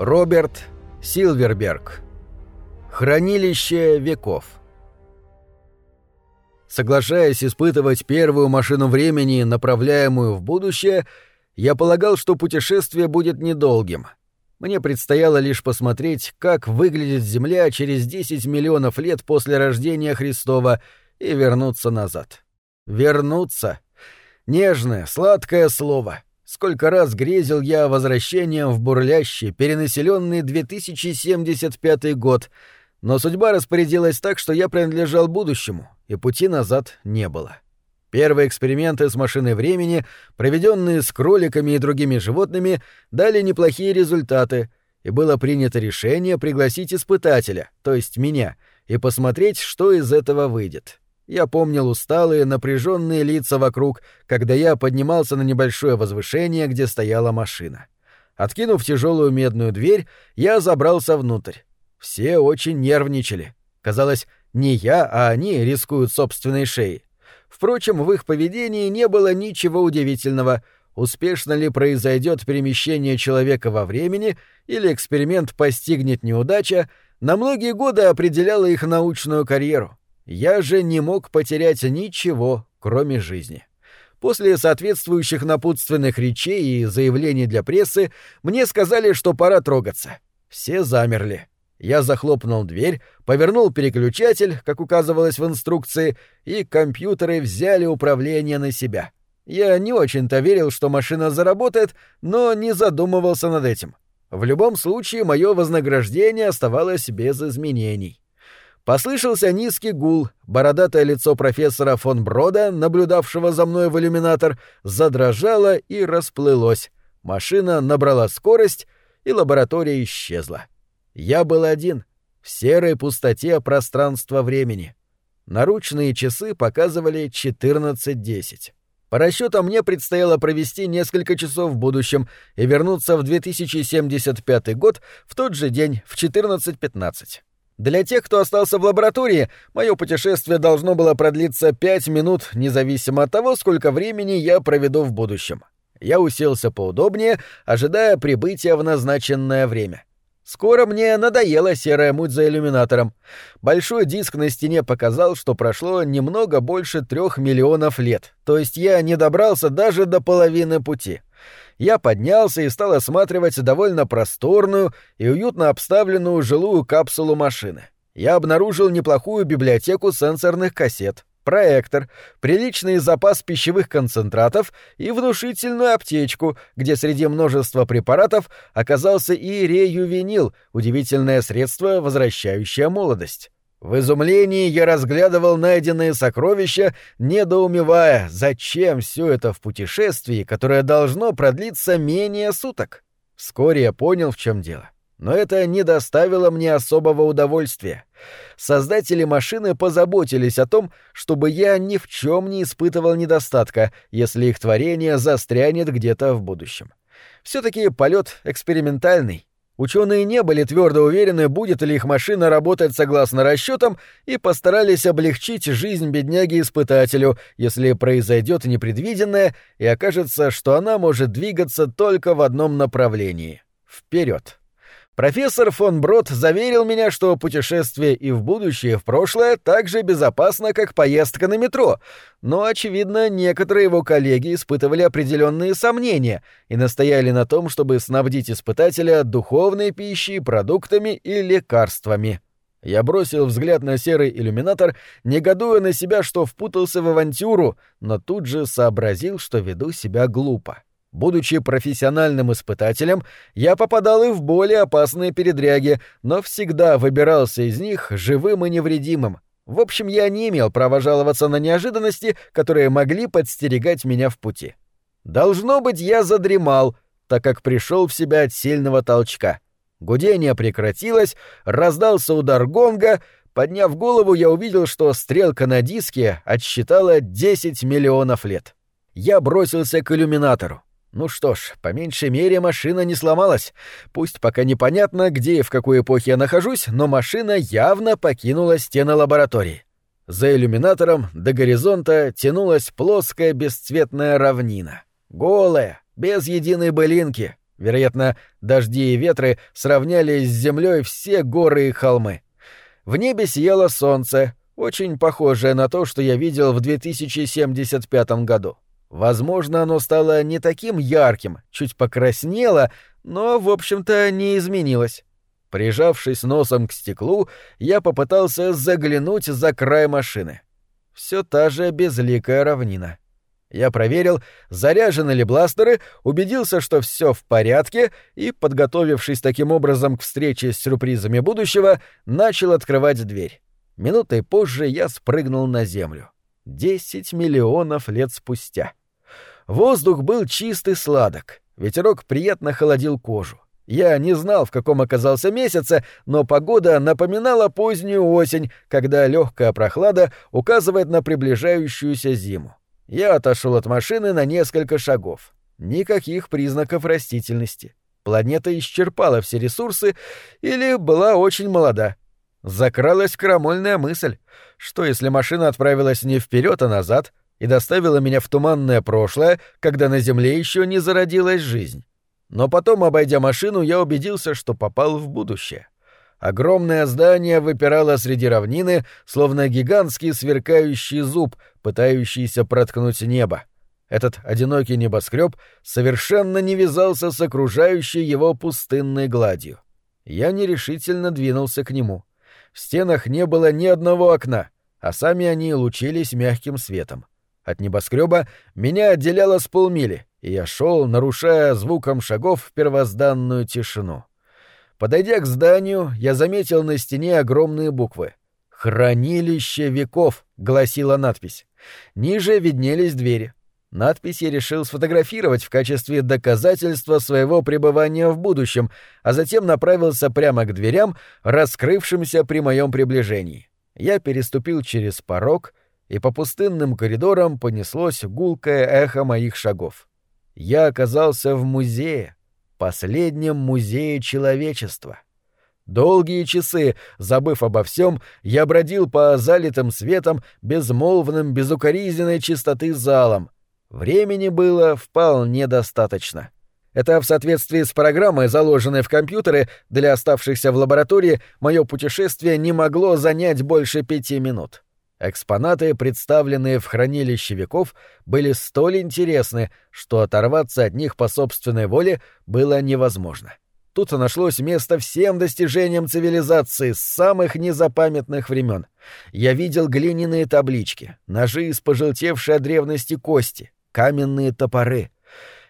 Роберт Силверберг. Хранилище веков. Соглашаясь испытывать первую машину времени, направляемую в будущее, я полагал, что путешествие будет недолгим. Мне предстояло лишь посмотреть, как выглядит Земля через 10 миллионов лет после рождения Христова и вернуться назад. Вернуться. Нежное, сладкое слово — Сколько раз грезил я возвращением в бурлящий, перенаселенный 2075 год, но судьба распорядилась так, что я принадлежал будущему, и пути назад не было. Первые эксперименты с машиной времени, проведенные с кроликами и другими животными, дали неплохие результаты, и было принято решение пригласить испытателя, то есть меня, и посмотреть, что из этого выйдет. Я помнил усталые, напряженные лица вокруг, когда я поднимался на небольшое возвышение, где стояла машина. Откинув тяжелую медную дверь, я забрался внутрь. Все очень нервничали. Казалось, не я, а они рискуют собственной шеей. Впрочем, в их поведении не было ничего удивительного. Успешно ли произойдет перемещение человека во времени или эксперимент постигнет неудача, на многие годы определяла их научную карьеру. Я же не мог потерять ничего, кроме жизни. После соответствующих напутственных речей и заявлений для прессы мне сказали, что пора трогаться. Все замерли. Я захлопнул дверь, повернул переключатель, как указывалось в инструкции, и компьютеры взяли управление на себя. Я не очень-то верил, что машина заработает, но не задумывался над этим. В любом случае, мое вознаграждение оставалось без изменений. Послышался низкий гул, бородатое лицо профессора фон Брода, наблюдавшего за мной в иллюминатор, задрожало и расплылось. Машина набрала скорость, и лаборатория исчезла. Я был один, в серой пустоте пространства-времени. Наручные часы показывали 14.10. По расчетам мне предстояло провести несколько часов в будущем и вернуться в 2075 год в тот же день в 14.15. Для тех, кто остался в лаборатории, мое путешествие должно было продлиться пять минут, независимо от того, сколько времени я проведу в будущем. Я уселся поудобнее, ожидая прибытия в назначенное время. Скоро мне надоела серая муть за иллюминатором. Большой диск на стене показал, что прошло немного больше трех миллионов лет, то есть я не добрался даже до половины пути я поднялся и стал осматривать довольно просторную и уютно обставленную жилую капсулу машины. Я обнаружил неплохую библиотеку сенсорных кассет, проектор, приличный запас пищевых концентратов и внушительную аптечку, где среди множества препаратов оказался и реювенил, удивительное средство, возвращающее молодость. В изумлении я разглядывал найденные сокровища, недоумевая, зачем все это в путешествии, которое должно продлиться менее суток. Вскоре я понял, в чем дело. Но это не доставило мне особого удовольствия. Создатели машины позаботились о том, чтобы я ни в чем не испытывал недостатка, если их творение застрянет где-то в будущем. Все-таки полет экспериментальный, Ученые не были твердо уверены, будет ли их машина работать согласно расчетам, и постарались облегчить жизнь бедняге-испытателю, если произойдет непредвиденное и окажется, что она может двигаться только в одном направлении — вперед. Профессор фон Брод заверил меня, что путешествие и в будущее, и в прошлое так же безопасно, как поездка на метро, но, очевидно, некоторые его коллеги испытывали определенные сомнения и настояли на том, чтобы снабдить испытателя духовной пищей, продуктами и лекарствами. Я бросил взгляд на серый иллюминатор, негодуя на себя, что впутался в авантюру, но тут же сообразил, что веду себя глупо. Будучи профессиональным испытателем, я попадал и в более опасные передряги, но всегда выбирался из них живым и невредимым. В общем, я не имел права жаловаться на неожиданности, которые могли подстерегать меня в пути. Должно быть, я задремал, так как пришел в себя от сильного толчка. Гудение прекратилось, раздался удар гонга, подняв голову, я увидел, что стрелка на диске отсчитала 10 миллионов лет. Я бросился к иллюминатору. Ну что ж, по меньшей мере машина не сломалась. Пусть пока непонятно, где и в какой эпохе я нахожусь, но машина явно покинула стены лаборатории. За иллюминатором до горизонта тянулась плоская бесцветная равнина. Голая, без единой былинки. Вероятно, дожди и ветры сравняли с землей все горы и холмы. В небе сияло солнце, очень похожее на то, что я видел в 2075 году. Возможно, оно стало не таким ярким, чуть покраснело, но, в общем-то, не изменилось. Прижавшись носом к стеклу, я попытался заглянуть за край машины. Все та же безликая равнина. Я проверил, заряжены ли бластеры, убедился, что все в порядке, и, подготовившись таким образом к встрече с сюрпризами будущего, начал открывать дверь. Минутой позже я спрыгнул на землю. Десять миллионов лет спустя. Воздух был чистый сладок, ветерок приятно холодил кожу. Я не знал, в каком оказался месяце, но погода напоминала позднюю осень, когда легкая прохлада указывает на приближающуюся зиму. Я отошел от машины на несколько шагов. Никаких признаков растительности. Планета исчерпала все ресурсы или была очень молода. Закралась крамольная мысль, что если машина отправилась не вперед, а назад и доставила меня в туманное прошлое, когда на Земле еще не зародилась жизнь. Но потом, обойдя машину, я убедился, что попал в будущее. Огромное здание выпирало среди равнины, словно гигантский сверкающий зуб, пытающийся проткнуть небо. Этот одинокий небоскреб совершенно не вязался с окружающей его пустынной гладью. Я нерешительно двинулся к нему. В стенах не было ни одного окна, а сами они лучились мягким светом. От небоскреба меня отделяло с полмили, и я шел, нарушая звуком шагов первозданную тишину. Подойдя к зданию, я заметил на стене огромные буквы. «Хранилище веков», — гласила надпись. Ниже виднелись двери. Надпись я решил сфотографировать в качестве доказательства своего пребывания в будущем, а затем направился прямо к дверям, раскрывшимся при моем приближении. Я переступил через порог, и по пустынным коридорам понеслось гулкое эхо моих шагов. Я оказался в музее, последнем музее человечества. Долгие часы, забыв обо всем, я бродил по залитым светом, безмолвным, безукоризненной чистоты залам. Времени было вполне достаточно. Это в соответствии с программой, заложенной в компьютеры для оставшихся в лаборатории, мое путешествие не могло занять больше пяти минут. Экспонаты, представленные в хранилище веков, были столь интересны, что оторваться от них по собственной воле было невозможно. Тут нашлось место всем достижениям цивилизации с самых незапамятных времен. Я видел глиняные таблички, ножи из пожелтевшей от древности кости, каменные топоры.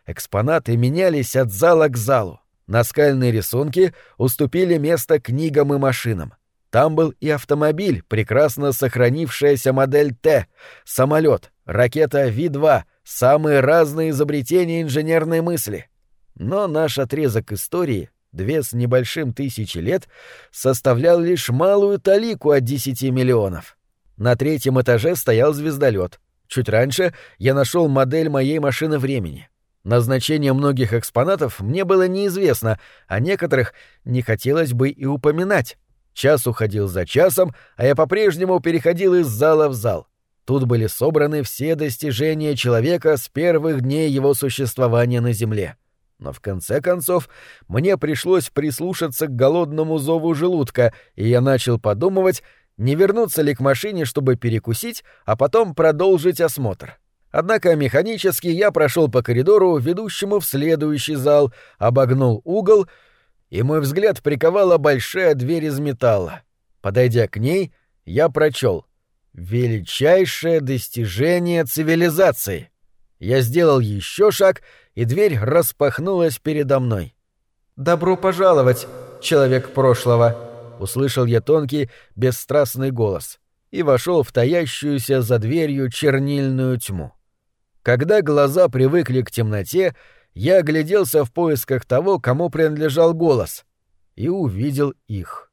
Экспонаты менялись от зала к залу. Наскальные рисунки уступили место книгам и машинам. Там был и автомобиль, прекрасно сохранившаяся модель Т, самолет, ракета Ви-2, самые разные изобретения инженерной мысли. Но наш отрезок истории, две с небольшим тысячи лет, составлял лишь малую талику от десяти миллионов. На третьем этаже стоял звездолет. Чуть раньше я нашел модель моей машины времени. Назначение многих экспонатов мне было неизвестно, а некоторых не хотелось бы и упоминать. Час уходил за часом, а я по-прежнему переходил из зала в зал. Тут были собраны все достижения человека с первых дней его существования на Земле. Но в конце концов мне пришлось прислушаться к голодному зову желудка, и я начал подумывать, не вернуться ли к машине, чтобы перекусить, а потом продолжить осмотр. Однако механически я прошел по коридору, ведущему в следующий зал, обогнул угол — и мой взгляд приковала большая дверь из металла. Подойдя к ней, я прочел «Величайшее достижение цивилизации». Я сделал еще шаг, и дверь распахнулась передо мной. «Добро пожаловать, человек прошлого!» — услышал я тонкий, бесстрастный голос и вошел в таящуюся за дверью чернильную тьму. Когда глаза привыкли к темноте, я огляделся в поисках того, кому принадлежал голос, и увидел их.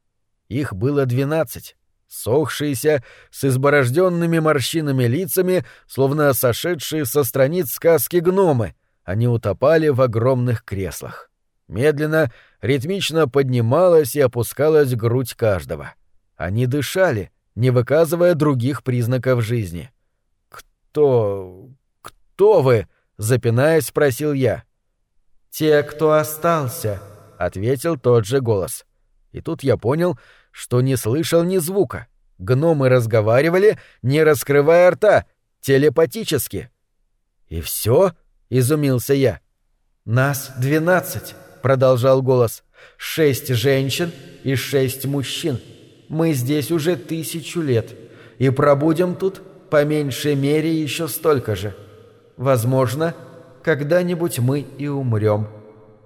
Их было двенадцать, сохшиеся, с изборожденными морщинами лицами, словно сошедшие со страниц сказки гномы, они утопали в огромных креслах. Медленно, ритмично поднималась и опускалась грудь каждого. Они дышали, не выказывая других признаков жизни. «Кто... кто вы?» — запинаясь, спросил я. «Те, кто остался», — ответил тот же голос. И тут я понял, что не слышал ни звука. Гномы разговаривали, не раскрывая рта, телепатически. «И все?» — изумился я. «Нас двенадцать», — продолжал голос. «Шесть женщин и шесть мужчин. Мы здесь уже тысячу лет и пробудем тут по меньшей мере еще столько же. Возможно, когда-нибудь мы и умрем».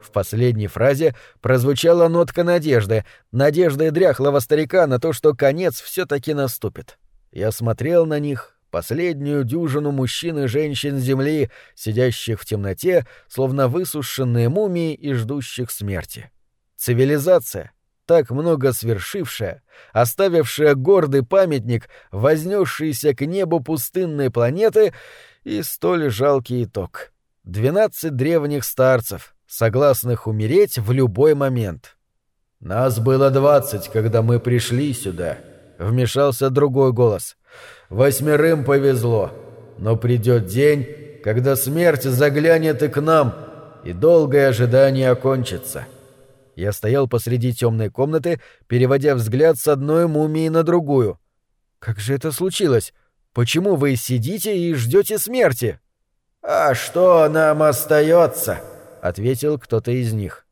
В последней фразе прозвучала нотка надежды, надежды дряхлого старика на то, что конец все-таки наступит. Я смотрел на них, последнюю дюжину мужчин и женщин Земли, сидящих в темноте, словно высушенные мумии и ждущих смерти. Цивилизация, так много свершившая, оставившая гордый памятник, вознесшийся к небу пустынной планеты, и столь жалкий итог. Двенадцать древних старцев, согласных умереть в любой момент. «Нас было двадцать, когда мы пришли сюда», — вмешался другой голос. «Восьмерым повезло, но придет день, когда смерть заглянет и к нам, и долгое ожидание окончится». Я стоял посреди темной комнаты, переводя взгляд с одной мумии на другую. «Как же это случилось? Почему вы сидите и ждете смерти?» «А что нам остается?» — ответил кто-то из них.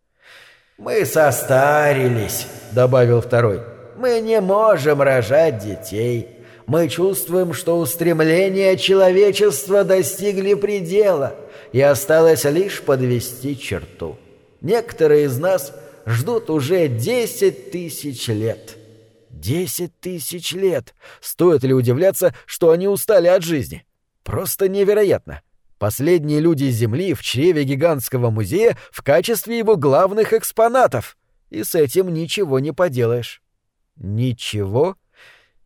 «Мы состарились», — добавил второй. «Мы не можем рожать детей. Мы чувствуем, что устремления человечества достигли предела, и осталось лишь подвести черту. Некоторые из нас ждут уже десять тысяч лет». Десять тысяч лет! Стоит ли удивляться, что они устали от жизни? Просто невероятно. Последние люди Земли в чреве гигантского музея в качестве его главных экспонатов. И с этим ничего не поделаешь. Ничего?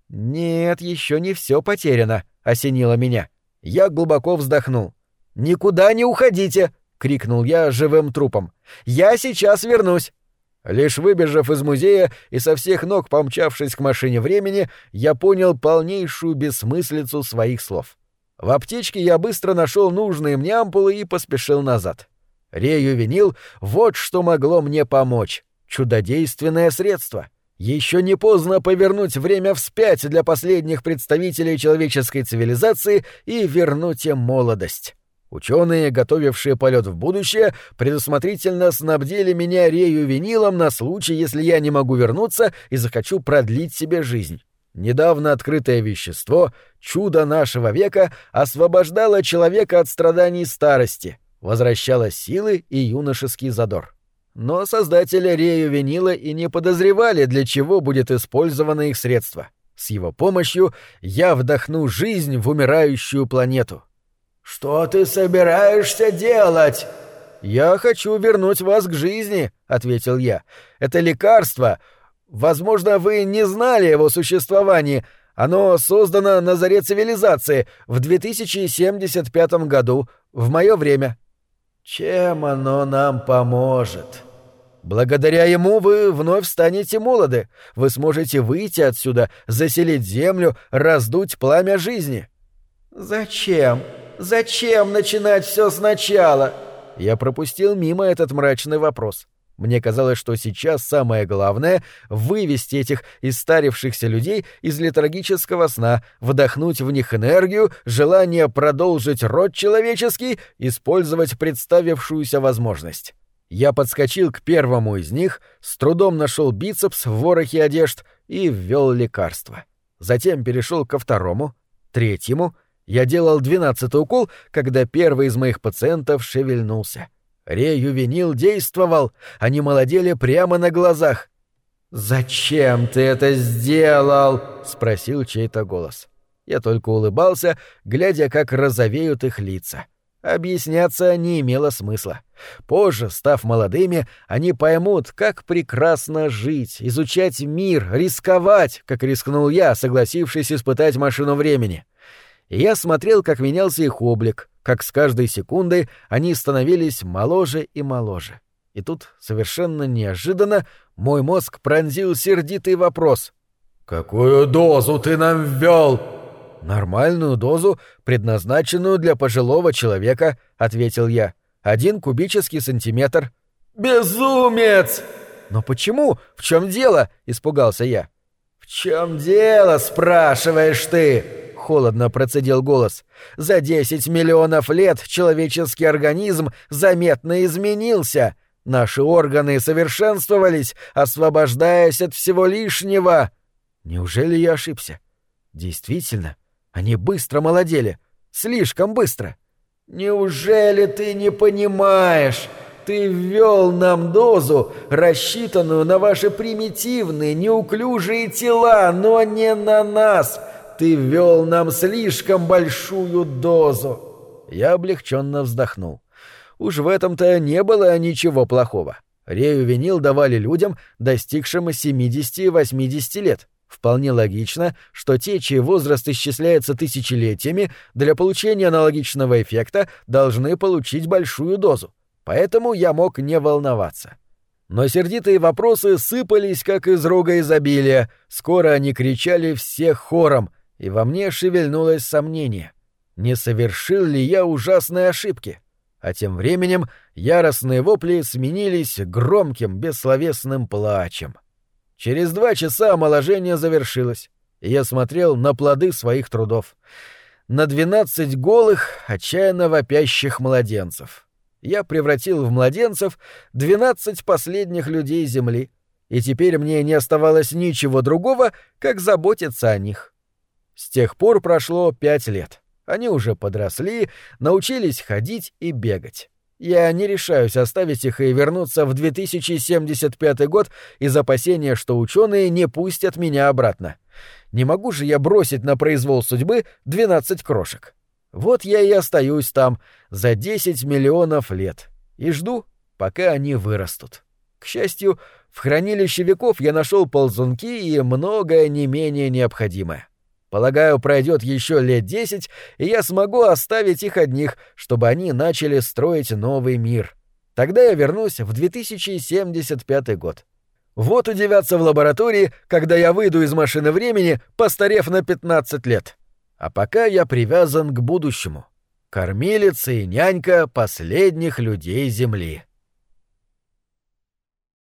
Нет, еще не все потеряно, осенило меня. Я глубоко вздохнул. Никуда не уходите! крикнул я живым трупом. Я сейчас вернусь. Лишь выбежав из музея и со всех ног помчавшись к машине времени, я понял полнейшую бессмыслицу своих слов. В аптечке я быстро нашел нужные мне ампулы и поспешил назад. Рею винил — вот что могло мне помочь. Чудодейственное средство. Еще не поздно повернуть время вспять для последних представителей человеческой цивилизации и вернуть им молодость. Ученые, готовившие полет в будущее, предусмотрительно снабдили меня рею винилом на случай, если я не могу вернуться и захочу продлить себе жизнь. Недавно открытое вещество, чудо нашего века, освобождало человека от страданий старости, возвращало силы и юношеский задор. Но создатели Рею Винила и не подозревали, для чего будет использовано их средство. С его помощью я вдохну жизнь в умирающую планету. «Что ты собираешься делать?» «Я хочу вернуть вас к жизни», — ответил я. «Это лекарство, Возможно, вы не знали его существовании. Оно создано на заре цивилизации в 2075 году, в мое время. Чем оно нам поможет? Благодаря ему вы вновь станете молоды. Вы сможете выйти отсюда, заселить землю, раздуть пламя жизни. Зачем? Зачем начинать все сначала? Я пропустил мимо этот мрачный вопрос. Мне казалось, что сейчас самое главное — вывести этих истарившихся людей из летаргического сна, вдохнуть в них энергию, желание продолжить род человеческий, использовать представившуюся возможность. Я подскочил к первому из них, с трудом нашел бицепс в ворохе одежд и ввел лекарство. Затем перешел ко второму, третьему. Я делал двенадцатый укол, когда первый из моих пациентов шевельнулся. Реювенил действовал, они молодели прямо на глазах. «Зачем ты это сделал?» — спросил чей-то голос. Я только улыбался, глядя, как розовеют их лица. Объясняться не имело смысла. Позже, став молодыми, они поймут, как прекрасно жить, изучать мир, рисковать, как рискнул я, согласившись испытать машину времени. И я смотрел, как менялся их облик, как с каждой секундой они становились моложе и моложе. И тут, совершенно неожиданно, мой мозг пронзил сердитый вопрос. «Какую дозу ты нам ввел?» «Нормальную дозу, предназначенную для пожилого человека», — ответил я. Один кубический сантиметр. «Безумец!» «Но почему? В чем дело?» — испугался я. «В чем дело, спрашиваешь ты?» — холодно процедил голос. «За десять миллионов лет человеческий организм заметно изменился. Наши органы совершенствовались, освобождаясь от всего лишнего». Неужели я ошибся? Действительно, они быстро молодели. Слишком быстро. «Неужели ты не понимаешь?» Ты ввел нам дозу, рассчитанную на ваши примитивные, неуклюжие тела, но не на нас. Ты ввел нам слишком большую дозу. Я облегченно вздохнул. Уж в этом-то не было ничего плохого. Рею давали людям, достигшим 70-80 лет. Вполне логично, что те, чей возраст исчисляется тысячелетиями, для получения аналогичного эффекта должны получить большую дозу. Поэтому я мог не волноваться. Но сердитые вопросы сыпались, как из рога изобилия. Скоро они кричали все хором, и во мне шевельнулось сомнение. Не совершил ли я ужасной ошибки? А тем временем яростные вопли сменились громким, бессловесным плачем. Через два часа омоложение завершилось, и я смотрел на плоды своих трудов. На двенадцать голых, отчаянно вопящих младенцев я превратил в младенцев двенадцать последних людей Земли, и теперь мне не оставалось ничего другого, как заботиться о них. С тех пор прошло пять лет. Они уже подросли, научились ходить и бегать. Я не решаюсь оставить их и вернуться в 2075 год из опасения, что ученые не пустят меня обратно. Не могу же я бросить на произвол судьбы 12 крошек. Вот я и остаюсь там за 10 миллионов лет и жду, пока они вырастут. К счастью, в хранилище веков я нашел ползунки и многое не менее необходимое. Полагаю, пройдет еще лет десять, и я смогу оставить их одних, чтобы они начали строить новый мир. Тогда я вернусь в 2075 год. Вот удивятся в лаборатории, когда я выйду из машины времени, постарев на 15 лет. А пока я привязан к будущему. Кормилица и нянька последних людей Земли.